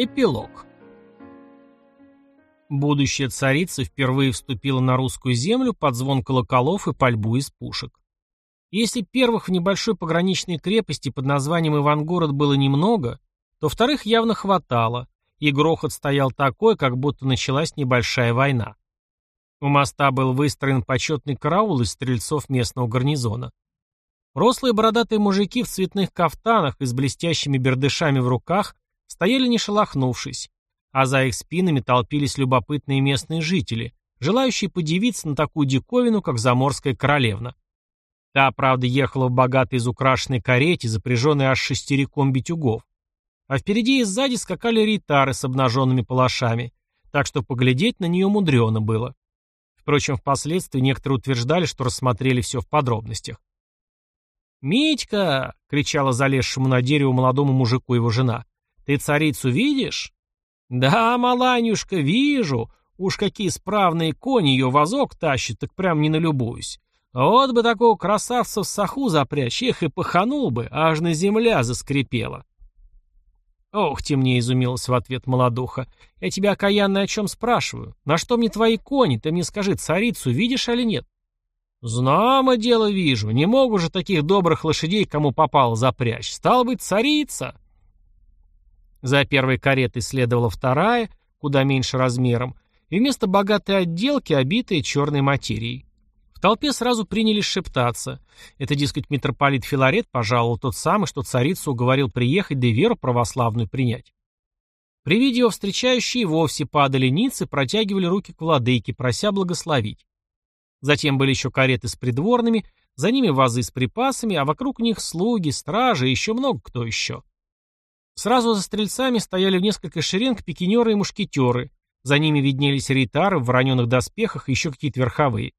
Эпилог. Будущая царица впервые вступила на русскую землю под звон колоколов и пальбу из пушек. Если первых в небольшой пограничной крепости под названием Ивангород было немного, то вторых явно хватало, и грохот стоял такой, как будто началась небольшая война. У моста был выстроен почетный караул из стрельцов местного гарнизона. Рослые бородатые мужики в цветных кафтанах и с блестящими бердышами в руках стояли не шелохнувшись, а за их спинами толпились любопытные местные жители, желающие подивиться на такую диковину, как заморская королевна. Та, правда, ехала в богатой изукрашенной карете, запряженной аж шестериком битюгов. А впереди и сзади скакали рейтары с обнаженными палашами, так что поглядеть на нее мудрено было. Впрочем, впоследствии некоторые утверждали, что рассмотрели все в подробностях. «Митька!» — кричала залезшему на дерево молодому мужику его жена. Ты царицу видишь? Да, маланюшка, вижу. Уж какие справные кони ее вазок тащат, так прям не налюбуюсь. Вот бы такого красавца в саху запрячь, их и паханул бы, аж на земля заскрипела. Ох, ты мне изумилась в ответ молодуха. Я тебя, окаянно, о чем спрашиваю? На что мне твои кони? Ты мне скажи, царицу видишь или нет? Знамо дело вижу. Не могу же таких добрых лошадей, кому попало, запрячь. Стало быть, царица. За первой каретой следовала вторая, куда меньше размером, и вместо богатой отделки обитая черной материей. В толпе сразу принялись шептаться. Это, дескать, митрополит Филарет пожаловал тот самый, что царицу уговорил приехать, да и веру православную принять. При виде его встречающие вовсе падали ниц и протягивали руки к владыке, прося благословить. Затем были еще кареты с придворными, за ними вазы с припасами, а вокруг них слуги, стражи и еще много кто еще. Сразу за стрельцами стояли в несколько шеренг пикинеры и мушкетеры. За ними виднелись рейтары в вороненых доспехах и еще какие-то верховые.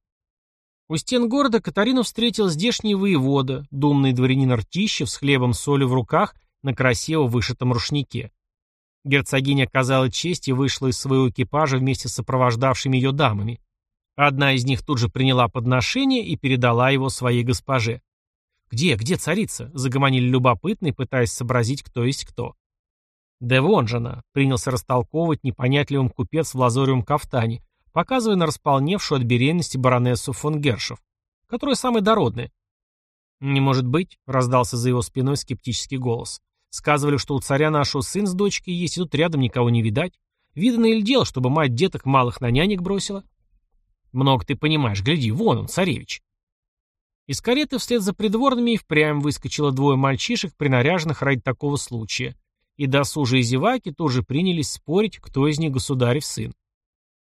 У стен города Катарину встретил здешний воевода, думный дворянин Ртищев с хлебом солью в руках на красиво вышитом рушнике. Герцогиня оказала честь и вышла из своего экипажа вместе с сопровождавшими ее дамами. Одна из них тут же приняла подношение и передала его своей госпоже. «Где, где царица?» — загомонили любопытные, пытаясь сообразить, кто есть кто. «Да вон же она!» — принялся растолковывать непонятливым купец в лазоревом кафтане, показывая на располневшую от беременности баронессу фон Гершев, которая самая дородная. «Не может быть», — раздался за его спиной скептический голос. «Сказывали, что у царя нашего сын с дочкой есть, и тут рядом никого не видать. Видно или дело, чтобы мать деток малых на нянек бросила?» «Много ты понимаешь. Гляди, вон он, царевич». Из кареты вслед за придворными и впрямь выскочило двое мальчишек, принаряженных ради такого случая. И досужие зеваки тоже принялись спорить, кто из них государев сын.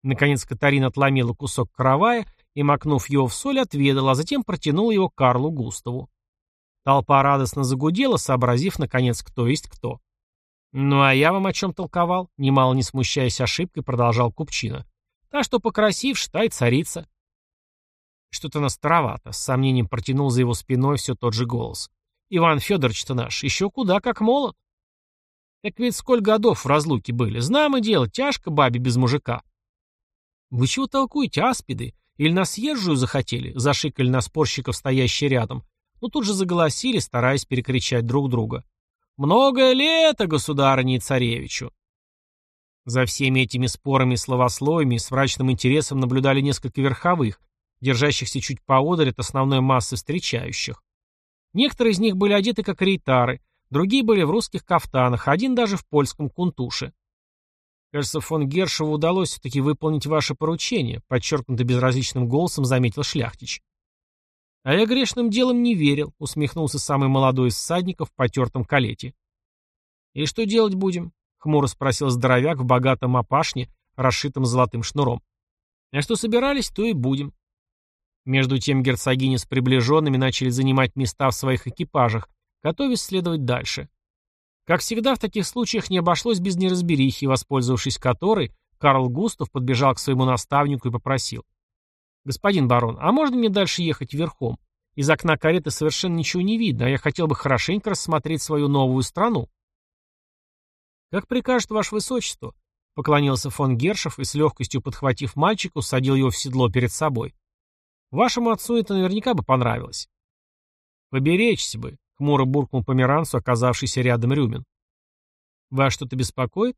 Наконец Катарина отломила кусок каравая и, макнув его в соль, отведала, а затем протянула его Карлу Густаву. Толпа радостно загудела, сообразив, наконец, кто есть кто. «Ну, а я вам о чем толковал?» Немало не смущаясь ошибкой, продолжал Купчина. «Та, что покрасивше, та и царица. Что-то настаровато, с сомнением протянул за его спиной все тот же голос. Иван Федорович-то наш, еще куда как молод. Так ведь сколько годов в разлуке были. Знамо дело, тяжко бабе без мужика. Вы чего толкуете, аспиды? Или нас езжую захотели? Зашикали на спорщиков, стоящие рядом. Но тут же заголосили, стараясь перекричать друг друга. «Многое лето, государыне и царевичу!» За всеми этими спорами и словословиями с мрачным интересом наблюдали несколько верховых, держащихся чуть поодаль от основной массы встречающих. Некоторые из них были одеты как рейтары, другие были в русских кафтанах, один даже в польском кунтуше. «Кажется, фон Гершеву удалось все-таки выполнить ваше поручение», подчеркнуто безразличным голосом заметил Шляхтич. «А я грешным делом не верил», усмехнулся самый молодой из всадников в потертом калете. «И что делать будем?» — хмуро спросил здоровяк в богатом опашне, расшитом золотым шнуром. «А что собирались, то и будем. Между тем герцогини с приближенными начали занимать места в своих экипажах, готовясь следовать дальше. Как всегда, в таких случаях не обошлось без неразберихи, воспользовавшись которой, Карл Густав подбежал к своему наставнику и попросил. «Господин барон, а можно мне дальше ехать верхом? Из окна кареты совершенно ничего не видно, а я хотел бы хорошенько рассмотреть свою новую страну». «Как прикажет ваше высочество», — поклонился фон Гершев и с легкостью подхватив мальчика, усадил его в седло перед собой. Вашему отцу это наверняка бы понравилось. Поберечься бы, хмуро буркнул померанцу, оказавшийся рядом Рюмин. Вас что-то беспокоит?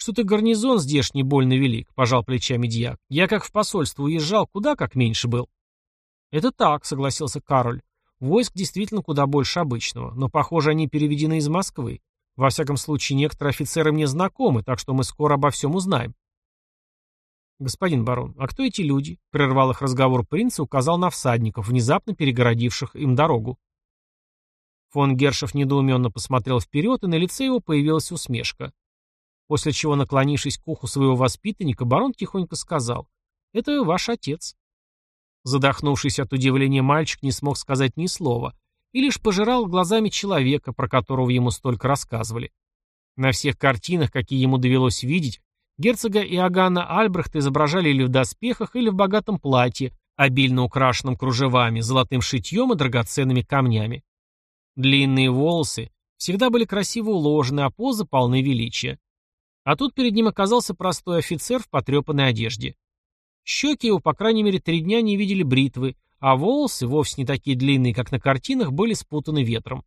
«Что-то гарнизон здешний больно велик», — пожал плечами дьяк. «Я как в посольство уезжал, куда как меньше был». «Это так», — согласился Кароль. «Войск действительно куда больше обычного, но, похоже, они переведены из Москвы. Во всяком случае, некоторые офицеры мне знакомы, так что мы скоро обо всем узнаем». «Господин барон, а кто эти люди?» — прервал их разговор принц и указал на всадников, внезапно перегородивших им дорогу. Фон Гершев недоуменно посмотрел вперед, и на лице его появилась усмешка. После чего, наклонившись к уху своего воспитанника, барон тихонько сказал «Это ваш отец». Задохнувшись от удивления, мальчик не смог сказать ни слова и лишь пожирал глазами человека, про которого ему столько рассказывали. На всех картинах, какие ему довелось видеть, герцога Иоганна Альбрехта изображали или в доспехах, или в богатом платье, обильно украшенном кружевами, золотым шитьем и драгоценными камнями. Длинные волосы всегда были красиво уложены, а позы полны величия. А тут перед ним оказался простой офицер в потрепанной одежде. Щеки его, по крайней мере, три дня не видели бритвы, а волосы, вовсе не такие длинные, как на картинах, были спутаны ветром.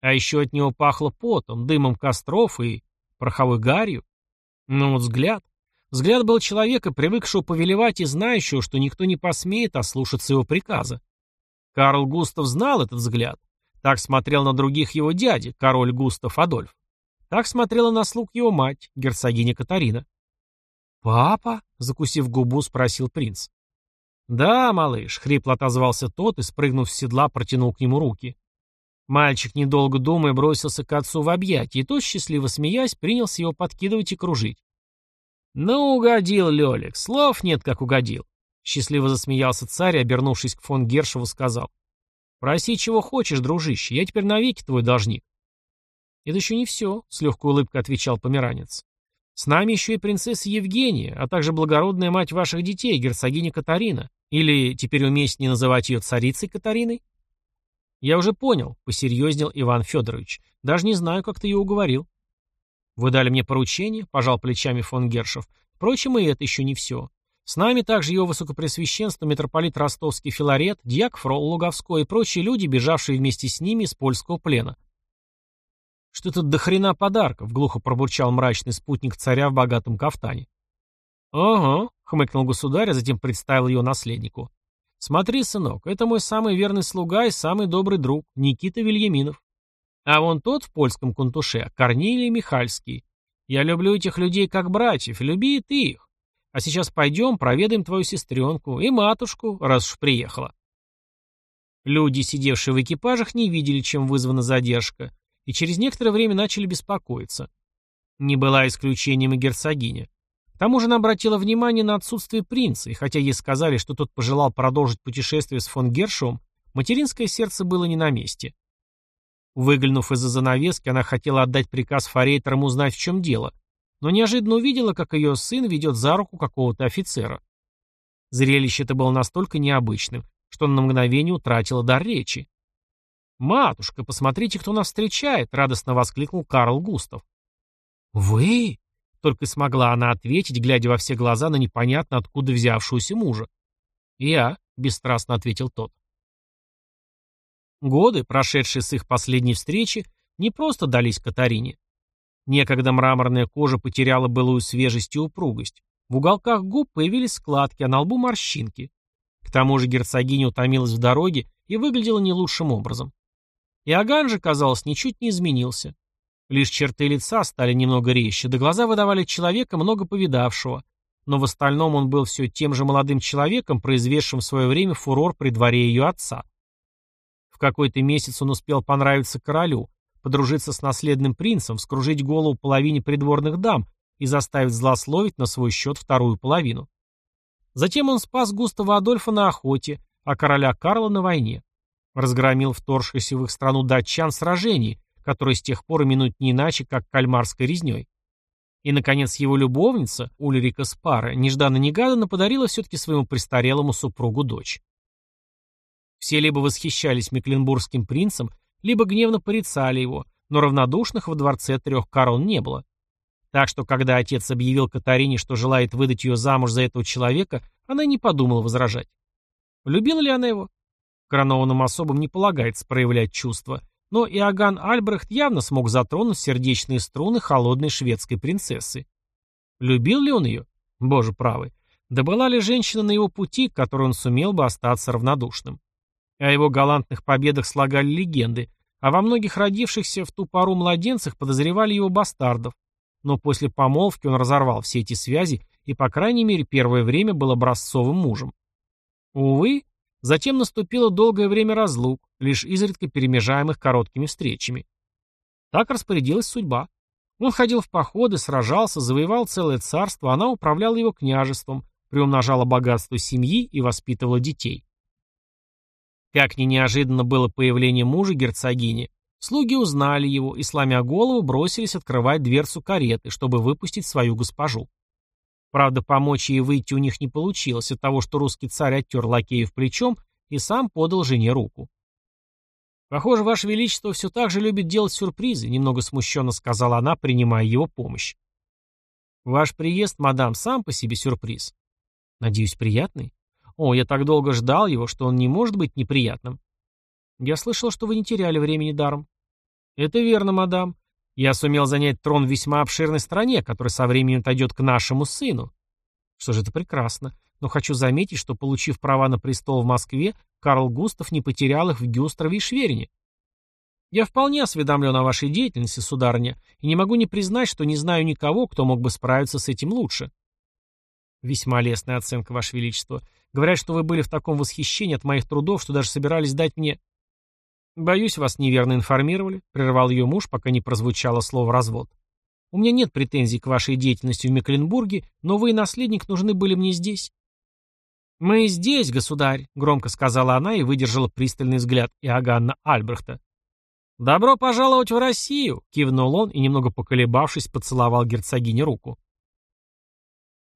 А еще от него пахло потом, дымом костров и пороховой гарью. Но вот взгляд. Взгляд был человека, привыкшего повелевать и знающего, что никто не посмеет ослушаться его приказа. Карл Густав знал этот взгляд. Так смотрел на других его дяди, король Густав Адольф. Так смотрела на слуг его мать, герцогиня Катарина. «Папа?» — закусив губу, спросил принц. «Да, малыш», — хрипло отозвался тот и, спрыгнув с седла, протянул к нему руки. Мальчик, недолго думая, бросился к отцу в объятия, и тот, счастливо смеясь, принялся его подкидывать и кружить. «Ну, угодил, Лёлик, слов нет, как угодил», — счастливо засмеялся царь и, обернувшись к фон Гершеву, сказал. «Проси, чего хочешь, дружище, я теперь навеки твой должник». «Это еще не все», — с легкой улыбкой отвечал померанец. С нами еще и принцесса Евгения, а также благородная мать ваших детей, герцогиня Катарина. Или теперь уместнее называть ее царицей Катариной? Я уже понял, посерьезнел Иван Федорович. Даже не знаю, как ты ее уговорил. Вы дали мне поручение, пожал плечами фон Гершев. Впрочем, и это еще не все. С нами также его высокопресвященство митрополит Ростовский Филарет, дьяк Фрол Луговской и прочие люди, бежавшие вместе с ними из польского плена. «Что тут до хрена подарков?» — глухо пробурчал мрачный спутник царя в богатом кафтане. «Ага», — хмыкнул государь, а затем представил ее наследнику. «Смотри, сынок, это мой самый верный слуга и самый добрый друг, Никита Вильяминов. А вон тот в польском кунтуше, Корнилий Михальский. Я люблю этих людей как братьев, люби и ты их. А сейчас пойдем, проведаем твою сестренку и матушку, раз уж приехала». Люди, сидевшие в экипажах, не видели, чем вызвана задержка, и через некоторое время начали беспокоиться. Не была исключением и герцогиня. К тому же она обратила внимание на отсутствие принца, и хотя ей сказали, что тот пожелал продолжить путешествие с фон Гершевым, материнское сердце было не на месте. Выглянув из-за занавески, она хотела отдать приказ форейтерам узнать, в чем дело, но неожиданно увидела, как ее сын ведет за руку какого-то офицера. Зрелище это было настолько необычным, что он на мгновение утратила дар речи. «Матушка, посмотрите, кто нас встречает!» — радостно воскликнул Карл Густав. «Вы?» — только смогла она ответить, глядя во все глаза на непонятно откуда взявшуюся мужа. «Я», — бесстрастно ответил тот. Годы, прошедшие с их последней встречи, не просто дались Катарине. Некогда мраморная кожа потеряла былую свежесть и упругость. В уголках губ появились складки, а на лбу морщинки. К тому же герцогиня утомилась в дороге и выглядела не лучшим образом. Иоганн же, казалось, ничуть не изменился. Лишь черты лица стали немного резче, да глаза выдавали человека, много повидавшего, но в остальном он был все тем же молодым человеком, произведшим в свое время фурор при дворе ее отца. В какой-то месяц он успел понравиться королю, подружиться с наследным принцем, вскружить голову половине придворных дам и заставить злословить на свой счет вторую половину. Затем он спас Густава Адольфа на охоте, а короля Карла на войне разгромил вторгшихся в их страну датчан сражений, которые с тех пор именуют не иначе, как кальмарской резней. И, наконец, его любовница, Ульрика Спара, нежданно-негаданно подарила все-таки своему престарелому супругу дочь. Все либо восхищались Мекленбургским принцем, либо гневно порицали его, но равнодушных во дворце трех корон не было. Так что, когда отец объявил Катарине, что желает выдать ее замуж за этого человека, она не подумала возражать. Любила ли она его? Коронованным особам не полагается проявлять чувства, но Иоганн Альбрехт явно смог затронуть сердечные струны холодной шведской принцессы. Любил ли он ее? Боже правый. Да была ли женщина на его пути, к которой он сумел бы остаться равнодушным? О его галантных победах слагали легенды, а во многих родившихся в ту пару младенцах подозревали его бастардов. Но после помолвки он разорвал все эти связи и, по крайней мере, первое время был образцовым мужем. Увы, затем наступило долгое время разлук, лишь изредка перемежаемых короткими встречами. Так распорядилась судьба. Он ходил в походы, сражался, завоевал целое царство, она управляла его княжеством, приумножала богатство семьи и воспитывала детей. Как ни неожиданно было появление мужа герцогини, слуги узнали его и, сломя голову, бросились открывать дверцу кареты, чтобы выпустить свою госпожу. Правда, помочь ей выйти у них не получилось от того, что русский царь оттер лакеев плечом и сам подал жене руку. «Похоже, Ваше Величество все так же любит делать сюрпризы», немного смущенно сказала она, принимая его помощь. «Ваш приезд, мадам, сам по себе сюрприз. Надеюсь, приятный? О, я так долго ждал его, что он не может быть неприятным. Я слышал, что вы не теряли времени даром. Это верно, мадам. Я сумел занять трон в весьма обширной стране, которая со временем отойдет к нашему сыну. Что же это прекрасно. Но хочу заметить, что, получив права на престол в Москве, Карл Густав не потерял их в Гюстрове и Шверине. Я вполне осведомлен о вашей деятельности, сударыня, и не могу не признать, что не знаю никого, кто мог бы справиться с этим лучше. Весьма лестная оценка, Ваше Величество. Говорят, что вы были в таком восхищении от моих трудов, что даже собирались дать мне... Боюсь, вас неверно информировали, прервал ее муж, пока не прозвучало слово «развод». У меня нет претензий к вашей деятельности в Мекленбурге, но вы и наследник нужны были мне здесь. «Мы здесь, государь», — громко сказала она и выдержала пристальный взгляд Иоганна Альбрехта. «Добро пожаловать в Россию!» — кивнул он и, немного поколебавшись, поцеловал герцогине руку.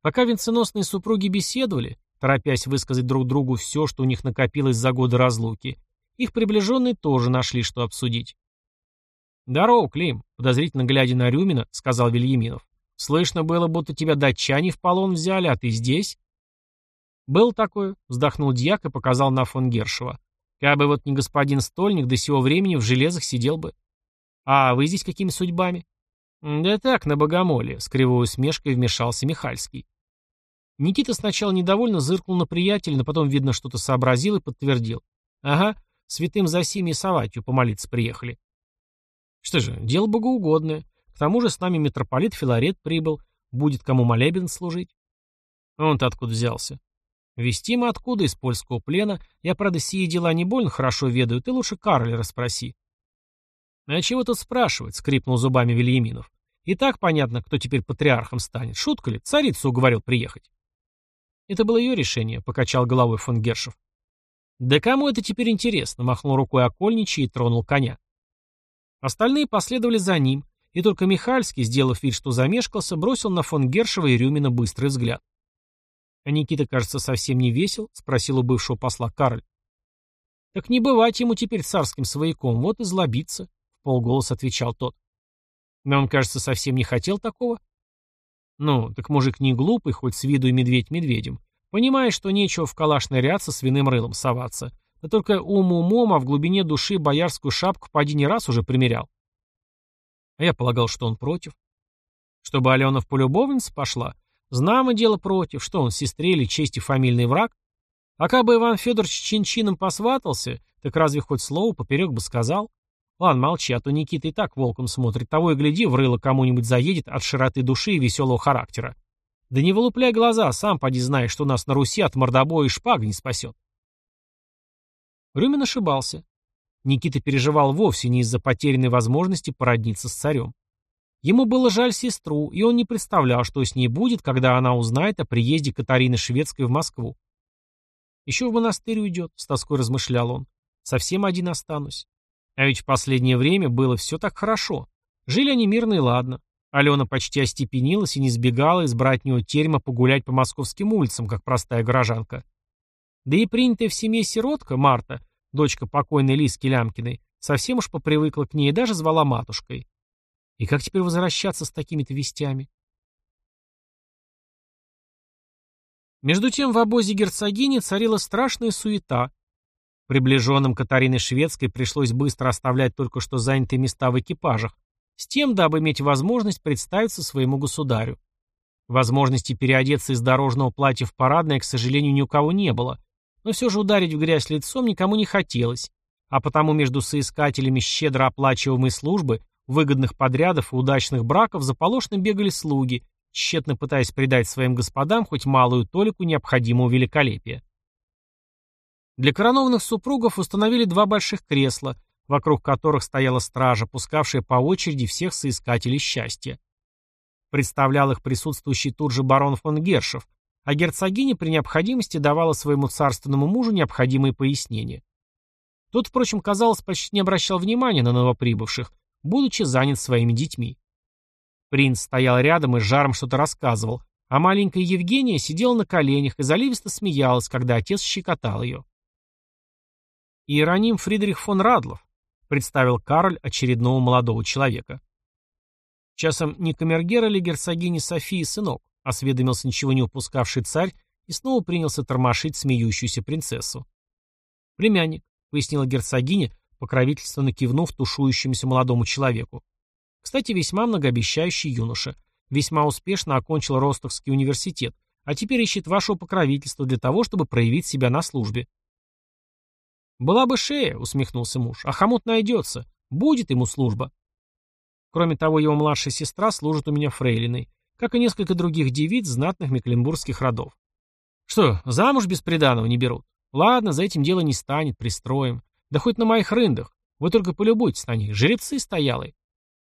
Пока венценосные супруги беседовали, торопясь высказать друг другу все, что у них накопилось за годы разлуки, их приближенные тоже нашли, что обсудить. «Здорово, Клим», — подозрительно глядя на Рюмина, сказал Вильяминов. «Слышно было, будто тебя датчане в полон взяли, а ты здесь?» «Был такое», — вздохнул дьяк и показал на фон Гершева. «Кабы вот не господин Стольник до сего времени в железах сидел бы». «А вы здесь какими судьбами?» «Да так, на богомоле», — с кривой усмешкой вмешался Михальский. Никита сначала недовольно зыркнул на приятеля, но потом, видно, что-то сообразил и подтвердил. «Ага, святым Засиме и Саватью помолиться приехали». «Что же, дело богоугодное. К тому же с нами митрополит Филарет прибыл. Будет кому молебен служить». «Он-то откуда взялся?» Вести мы откуда из польского плена. Я, правда, сие дела не больно хорошо ведаю, ты лучше Карля расспроси. А чего тут спрашивать, скрипнул зубами Вильяминов. И так понятно, кто теперь патриархом станет. Шутка ли? Царицу уговорил приехать. Это было ее решение, покачал головой фон Гершев. Да кому это теперь интересно? Махнул рукой окольничий и тронул коня. Остальные последовали за ним, и только Михальский, сделав вид, что замешкался, бросил на фон Гершева и Рюмина быстрый взгляд. «А Никита, кажется, совсем не весел?» — спросил у бывшего посла Карль. «Так не бывать ему теперь царским свояком, вот и злобиться», — в полголоса отвечал тот. «Но он, кажется, совсем не хотел такого». «Ну, так мужик не глупый, хоть с виду и медведь медведем. Понимает, что нечего в калаш ныряться, свиным рылом соваться. Да только ум умом, а в глубине души боярскую шапку поди не раз уже примерял». А я полагал, что он против. Чтобы Алена в полюбовнице пошла, Знамо дело против, что он сестре или чести фамильный враг. А как бы Иван Федорович чин-чином посватался, так разве хоть слово поперек бы сказал? Ладно, молчи, а то Никита и так волком смотрит, того и гляди, в рыло кому-нибудь заедет от широты души и веселого характера. Да не вылупляй глаза, сам поди знаешь, что нас на Руси от мордобоя и шпаг не спасет. Рюмин ошибался. Никита переживал вовсе не из-за потерянной возможности породниться с царем. Ему было жаль сестру, и он не представлял, что с ней будет, когда она узнает о приезде Катарины Шведской в Москву. «Еще в монастырь уйдет», — с тоской размышлял он. «Совсем один останусь. А ведь в последнее время было все так хорошо. Жили они мирно и ладно. Алена почти остепенилась и не сбегала из братнего терема погулять по московским улицам, как простая горожанка. Да и принятая в семье сиротка, Марта, дочка покойной Лиски Лямкиной, совсем уж попривыкла к ней и даже звала матушкой. И как теперь возвращаться с такими-то вестями? Между тем в обозе герцогини царила страшная суета. Приближенным Катариной Шведской пришлось быстро оставлять только что занятые места в экипажах, с тем, дабы иметь возможность представиться своему государю. Возможности переодеться из дорожного платья в парадное, к сожалению, ни у кого не было, но все же ударить в грязь лицом никому не хотелось, а потому между соискателями щедро оплачиваемой службы, выгодных подрядов и удачных браков заполошно бегали слуги, тщетно пытаясь придать своим господам хоть малую толику необходимого великолепия. Для коронованных супругов установили два больших кресла, вокруг которых стояла стража, пускавшая по очереди всех соискателей счастья. Представлял их присутствующий тут же барон фон Гершев, а герцогиня при необходимости давала своему царственному мужу необходимые пояснения. Тот, впрочем, казалось, почти не обращал внимания на новоприбывших, будучи занят своими детьми. Принц стоял рядом и с жаром что-то рассказывал, а маленькая Евгения сидела на коленях и заливисто смеялась, когда отец щекотал ее. «Иероним Фридрих фон Радлов», — представил Кароль очередного молодого человека. «Часом не камергера ли герцогини Софии сынок?» — осведомился ничего не упускавший царь и снова принялся тормошить смеющуюся принцессу. «Племянник», — пояснила герцогиня, покровительственно кивнув тушующемуся молодому человеку. Кстати, весьма многообещающий юноша. Весьма успешно окончил Ростовский университет, а теперь ищет вашего покровительства для того, чтобы проявить себя на службе. «Была бы шея», — усмехнулся муж, — «а хомут найдется. Будет ему служба». Кроме того, его младшая сестра служит у меня фрейлиной, как и несколько других девиц знатных мекленбургских родов. Что, замуж без приданого не берут? Ладно, за этим дело не станет, пристроим. Да хоть на моих рындах. Вы только полюбуйтесь на них, жеребцы стоялые.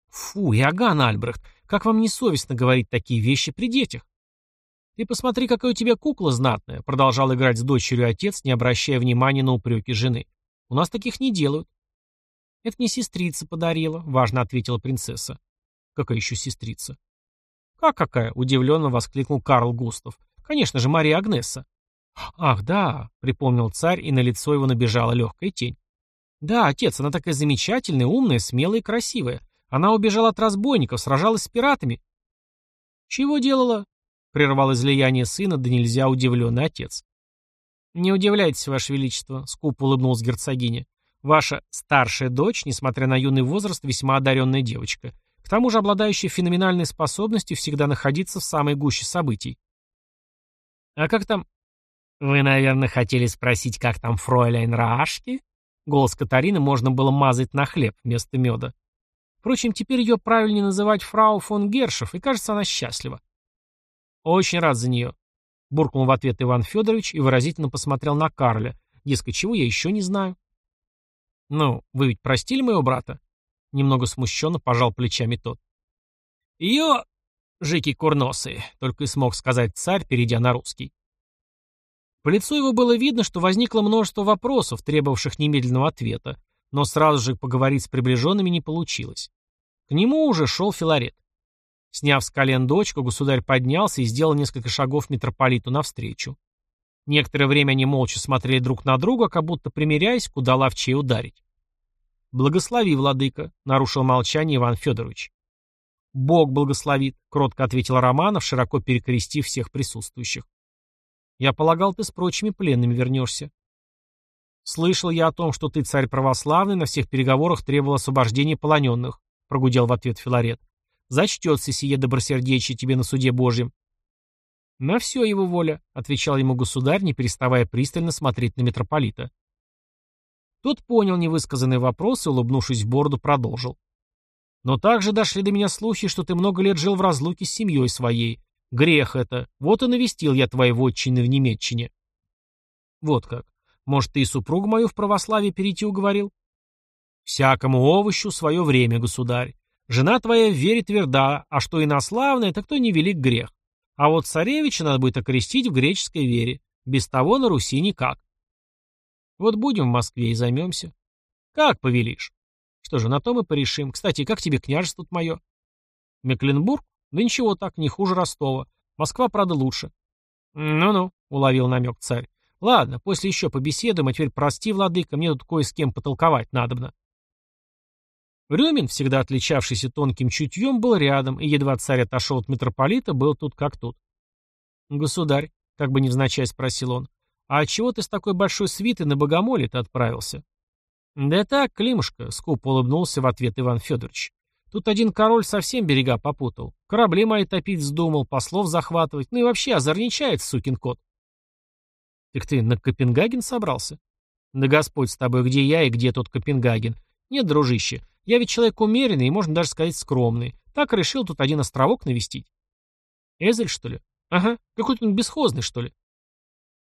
Фу, Иоганн Альбрехт, как вам не совестно говорить такие вещи при детях? «Ты посмотри, какая у тебя кукла знатная», — продолжал играть с дочерью отец, не обращая внимания на упреки жены. «У нас таких не делают». «Это мне сестрица подарила», — важно ответила принцесса. «Какая еще сестрица?» «Как какая?» — удивленно воскликнул Карл Густав. «Конечно же, Мария Агнеса». «Ах, да», — припомнил царь, и на лицо его набежала легкая тень. «Да, отец, она такая замечательная, умная, смелая и красивая. Она убежала от разбойников, сражалась с пиратами». «Чего делала?» — прервал излияние сына, да нельзя удивленный отец. «Не удивляйтесь, Ваше Величество», — скупо улыбнулась герцогиня. «Ваша старшая дочь, несмотря на юный возраст, весьма одаренная девочка, к тому же обладающая феноменальной способностью всегда находиться в самой гуще событий». «А как там...» «Вы, наверное, хотели спросить, как там фройляйн Рашки?» Голос Катарины можно было мазать на хлеб вместо меда. Впрочем, теперь ее правильнее называть фрау фон Гершев, и кажется, она счастлива. «Очень рад за нее», — буркнул в ответ Иван Федорович и выразительно посмотрел на Карля. Дескать, чего я еще не знаю. «Ну, вы ведь простили моего брата?» Немного смущенно пожал плечами тот. «Ее...» — жики курносые, только и смог сказать царь, перейдя на русский. По лицу его было видно, что возникло множество вопросов, требовавших немедленного ответа, но сразу же поговорить с приближенными не получилось. К нему уже шел Филарет. Сняв с колен дочку, государь поднялся и сделал несколько шагов митрополиту навстречу. Некоторое время они молча смотрели друг на друга, как будто примиряясь, куда ловчей ударить. «Благослови, владыка», — нарушил молчание Иван Федорович. «Бог благословит», — кротко ответил Романов, широко перекрестив всех присутствующих. «Я полагал, ты с прочими пленными вернешься». «Слышал я о том, что ты, царь православный, на всех переговорах требовал освобождения полоненных», — прогудел в ответ Филарет. Зачтется сие добросердечие тебе на суде Божьем. На все его воля, отвечал ему государь, не переставая пристально смотреть на митрополита. Тот понял невысказанный вопрос и, улыбнувшись в бороду, продолжил. Но также дошли до меня слухи, что ты много лет жил в разлуке с семьей своей. Грех это. Вот и навестил я твои вотчины в Немеччине. Вот как. Может, ты и супругу мою в православие перейти уговорил? Всякому овощу свое время, государь. Жена твоя в вере тверда, а что инославное, так то невелик грех. А вот царевича надо будет окрестить в греческой вере. Без того на Руси никак. Вот будем в Москве и займемся. Как повелишь. Что же, на то мы порешим. Кстати, как тебе княжество мое? Мекленбург? Да ничего так, не хуже Ростова. Москва, правда, лучше. Ну-ну, уловил намек царь. Ладно, после еще побеседуем, а теперь прости, владыка, мне тут кое с кем потолковать надобно. Рюмин, всегда отличавшийся тонким чутьем, был рядом, и едва царь отошел от митрополита, был тут как тут. «Государь», — как бы невзначай спросил он, — «а чего ты с такой большой свитой на богомоле-то отправился?» «Да так, Климушка», — скупо улыбнулся в ответ Иван Федорович. Тут один король совсем берега попутал. Корабли мои топить вздумал, послов захватывать, ну и вообще озорничает, сукин кот. Так ты на Копенгаген собрался? Да Господь с тобой, где я и где тот Копенгаген? Нет, дружище, я ведь человек умеренный и, можно даже сказать, скромный. Так решил тут один островок навестить. Эзель, что ли? Ага, какой-то он бесхозный, что ли.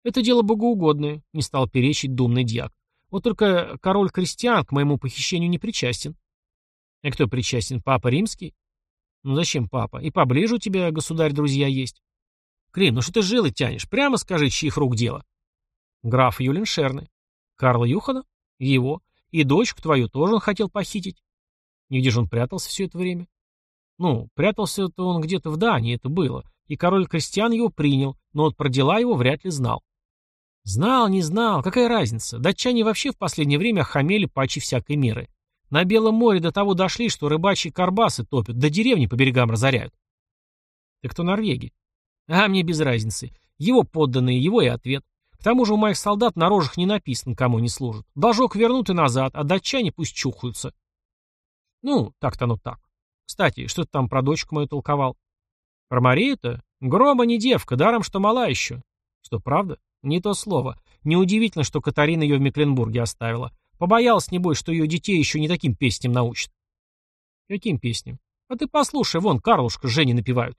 Это дело богоугодное, не стал перечить думный дьяк. Вот только король крестьян к моему похищению не причастен. А кто причастен? Папа римский? Ну зачем папа? И поближе у тебя, государь, друзья есть. Крим, ну что ты жилы тянешь? Прямо скажи, чьих рук дело. Граф Юлин Шерны. Карла Юхана? Его. И дочку твою тоже он хотел похитить. И где же он прятался все это время? Ну, прятался-то он где-то в Дании, это было. И король крестьян его принял, но вот про дела его вряд ли знал. Знал, не знал, какая разница. Датчане вообще в последнее время охамели паче всякой меры. На Белом море до того дошли, что рыбачьи карбасы топят, до деревни по берегам разоряют. Так кто Норвеги? А мне без разницы. Его подданные, его и ответ. К тому же у моих солдат на рожах не написано, кому они служат. Должок вернут и назад, а датчане пусть чухаются. Ну, так-то оно так. Кстати, что ты там про дочку мою толковал? Про Марию-то? Грома не девка, даром, что мала еще. Что, правда? Не то слово. Неудивительно, что Катарина ее в Мекленбурге оставила. Побоялась, небось, что ее детей еще не таким песням научат. Каким песням? А ты послушай, вон, Карлушка с Женей напевают.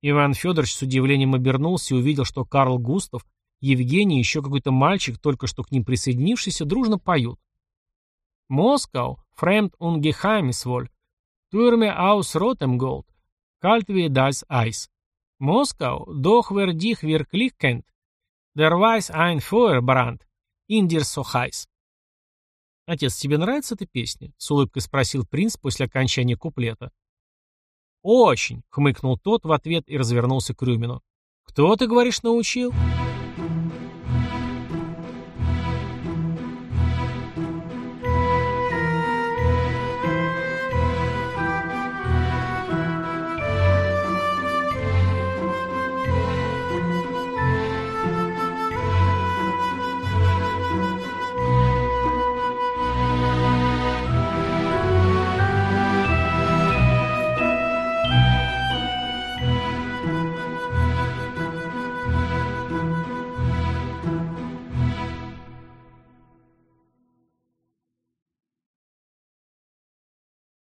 Иван Федорович с удивлением обернулся и увидел, что Карл Густав, Евгений и еще какой-то мальчик, только что к ним присоединившийся, дружно поют. «Москау, фремд und geheimnisvoll, Türme aus rotem Gold, kalt wie das Eis. Moskau, doch wer dich wirklich kennt, der weiß ein Feuerbrand, in dir so heiß». «Отец, тебе нравится эта песня?» — с улыбкой спросил принц после окончания куплета. «Очень!» — хмыкнул тот в ответ и развернулся к Рюмину. «Кто, ты говоришь, научил?»